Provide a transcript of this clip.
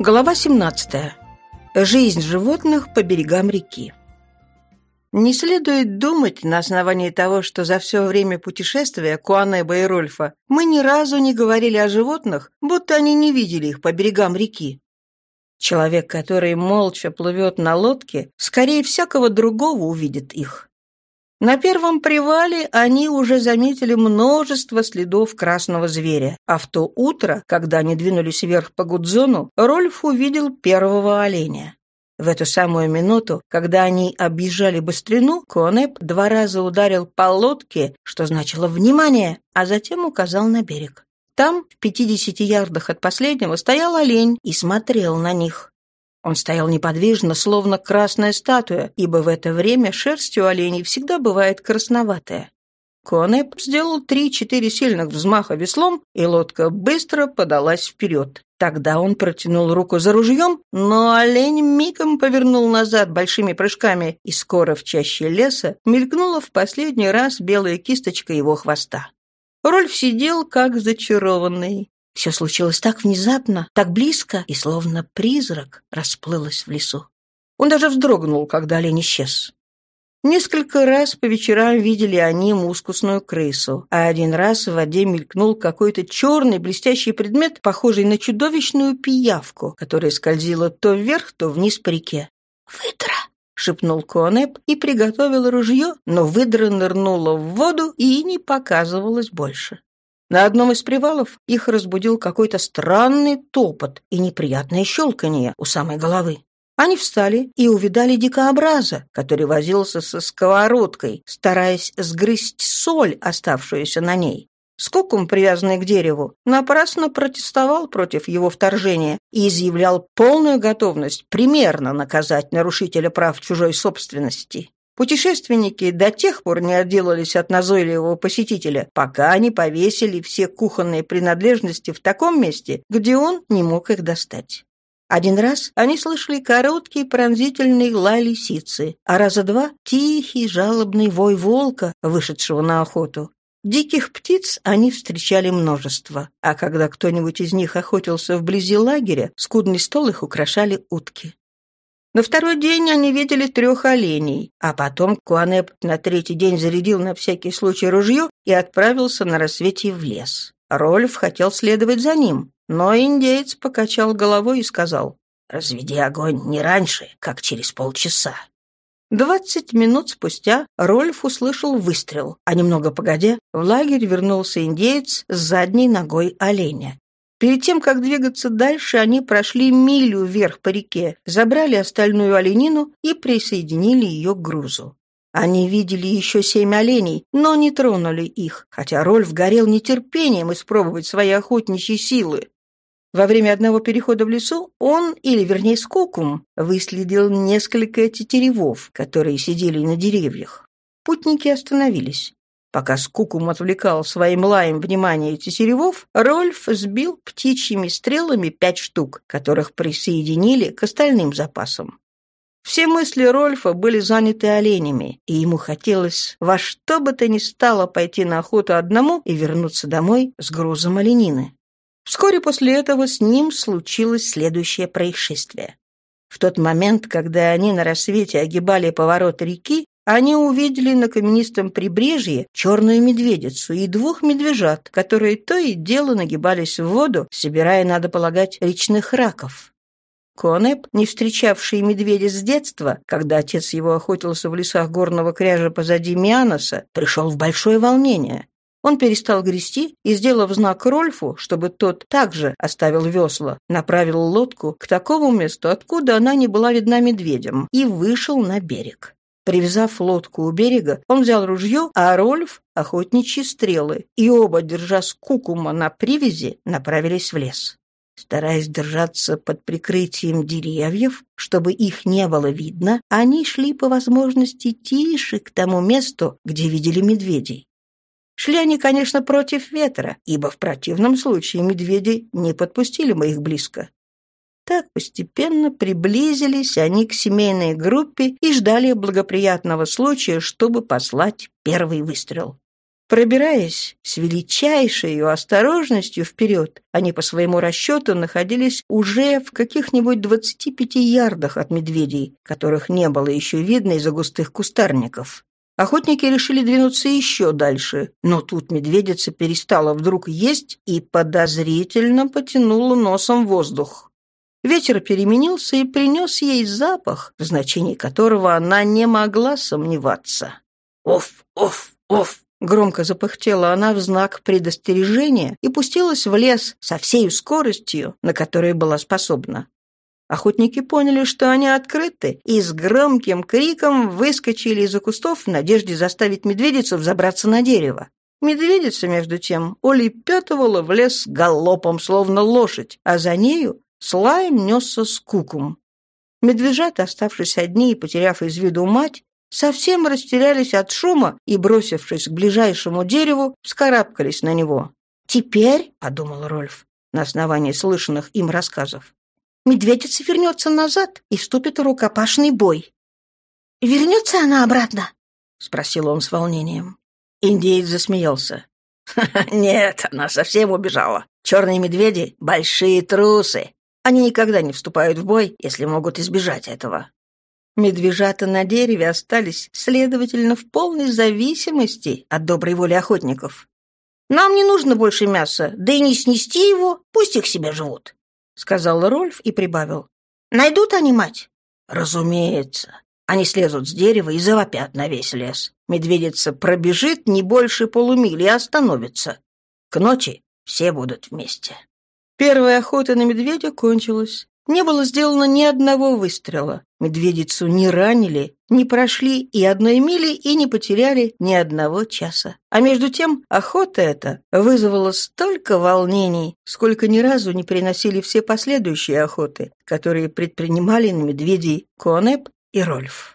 Глава 17. Жизнь животных по берегам реки. Не следует думать на основании того, что за все время путешествия Куанеба и Рольфа мы ни разу не говорили о животных, будто они не видели их по берегам реки. Человек, который молча плывет на лодке, скорее всякого другого увидит их. На первом привале они уже заметили множество следов красного зверя, а в то утро, когда они двинулись вверх по Гудзону, Рольф увидел первого оленя. В эту самую минуту, когда они объезжали быстрину, Конеп два раза ударил по лодке, что значило «внимание», а затем указал на берег. Там, в пятидесяти ярдах от последнего, стоял олень и смотрел на них. Он стоял неподвижно, словно красная статуя, ибо в это время шерсть у оленей всегда бывает красноватая. Конеп сделал три-четыре сильных взмаха веслом, и лодка быстро подалась вперед. Тогда он протянул руку за ружьем, но олень мигом повернул назад большими прыжками, и скоро в чаще леса мелькнула в последний раз белая кисточка его хвоста. Рольф сидел как зачарованный. Все случилось так внезапно, так близко, и словно призрак расплылось в лесу. Он даже вздрогнул, когда олень исчез. Несколько раз по вечерам видели они мускусную крысу, а один раз в воде мелькнул какой-то черный блестящий предмет, похожий на чудовищную пиявку, которая скользила то вверх, то вниз по реке. «Выдра!» — шепнул Конеп и приготовил ружье, но выдра нырнула в воду и не показывалась больше. На одном из привалов их разбудил какой-то странный топот и неприятное щелканье у самой головы. Они встали и увидали дикообраза, который возился со сковородкой, стараясь сгрызть соль, оставшуюся на ней. Скокум, привязанный к дереву, напрасно протестовал против его вторжения и изъявлял полную готовность примерно наказать нарушителя прав чужой собственности. Путешественники до тех пор не отделались от назойливого посетителя, пока не повесили все кухонные принадлежности в таком месте, где он не мог их достать. Один раз они слышали короткий пронзительный лай лисицы, а раза два — тихий жалобный вой волка, вышедшего на охоту. Диких птиц они встречали множество, а когда кто-нибудь из них охотился вблизи лагеря, скудный стол их украшали утки. На второй день они видели трех оленей, а потом Куанеп на третий день зарядил на всякий случай ружье и отправился на рассвете в лес. Рольф хотел следовать за ним, но индеец покачал головой и сказал, «Разведи огонь не раньше, как через полчаса». Двадцать минут спустя Рольф услышал выстрел, а немного погодя в лагерь вернулся индеец с задней ногой оленя. Перед тем, как двигаться дальше, они прошли милю вверх по реке, забрали остальную оленину и присоединили ее к грузу. Они видели еще семь оленей, но не тронули их, хотя Рольф горел нетерпением испробовать свои охотничьи силы. Во время одного перехода в лесу он, или вернее скокум, выследил несколько тетеревов, которые сидели на деревьях. Путники остановились. Пока Скукум отвлекал своим лаем внимание тетеревов, Рольф сбил птичьими стрелами пять штук, которых присоединили к остальным запасам. Все мысли Рольфа были заняты оленями, и ему хотелось во что бы то ни стало пойти на охоту одному и вернуться домой с грузом оленины. Вскоре после этого с ним случилось следующее происшествие. В тот момент, когда они на рассвете огибали поворот реки, они увидели на каменистом прибрежье черную медведицу и двух медвежат, которые то и дело нагибались в воду, собирая, надо полагать, речных раков. Конеп, не встречавший медведя с детства, когда отец его охотился в лесах горного кряжа позади Мианоса, пришел в большое волнение. Он перестал грести и, сделав знак Рольфу, чтобы тот также оставил весла, направил лодку к такому месту, откуда она не была видна медведем, и вышел на берег. Привязав лодку у берега, он взял ружье, а Рольф — охотничьи стрелы, и оба, держа скукума на привязи, направились в лес. Стараясь держаться под прикрытием деревьев, чтобы их не было видно, они шли по возможности тише к тому месту, где видели медведей. Шли они, конечно, против ветра, ибо в противном случае медведи не подпустили бы их близко. Так постепенно приблизились они к семейной группе и ждали благоприятного случая, чтобы послать первый выстрел. Пробираясь с величайшей осторожностью вперед, они по своему расчету находились уже в каких-нибудь 25 ярдах от медведей, которых не было еще видно из-за густых кустарников. Охотники решили двинуться еще дальше, но тут медведица перестала вдруг есть и подозрительно потянула носом воздух. Ветер переменился и принес ей запах, в значении которого она не могла сомневаться. «Оф, оф, оф!» Громко запыхтела она в знак предостережения и пустилась в лес со всей скоростью, на которую была способна. Охотники поняли, что они открыты, и с громким криком выскочили из-за кустов в надежде заставить медведицу взобраться на дерево. Медведица, между тем, улепетывала в лес галопом, словно лошадь, а за нею слаем несся с куком. Медвежата, оставшись одни и потеряв из виду мать, совсем растерялись от шума и, бросившись к ближайшему дереву, вскарабкались на него. «Теперь», — подумал Рольф, на основании слышанных им рассказов, «медведица вернется назад и вступит в рукопашный бой». «Вернется она обратно?» — спросил он с волнением. Индеец засмеялся. «Нет, она совсем убежала. Черные медведи — большие трусы. Они никогда не вступают в бой, если могут избежать этого. Медвежата на дереве остались, следовательно, в полной зависимости от доброй воли охотников. «Нам не нужно больше мяса, да и не снести его, пусть их себе живут», — сказал Рольф и прибавил. «Найдут они мать?» «Разумеется. Они слезут с дерева и завопят на весь лес. Медведица пробежит не больше полумили и остановится. К ночи все будут вместе». Первая охота на медведя кончилась. Не было сделано ни одного выстрела. Медведицу не ранили, не прошли и одной мили и не потеряли ни одного часа. А между тем охота эта вызвала столько волнений, сколько ни разу не приносили все последующие охоты, которые предпринимали на медведей Конеп и Рольф.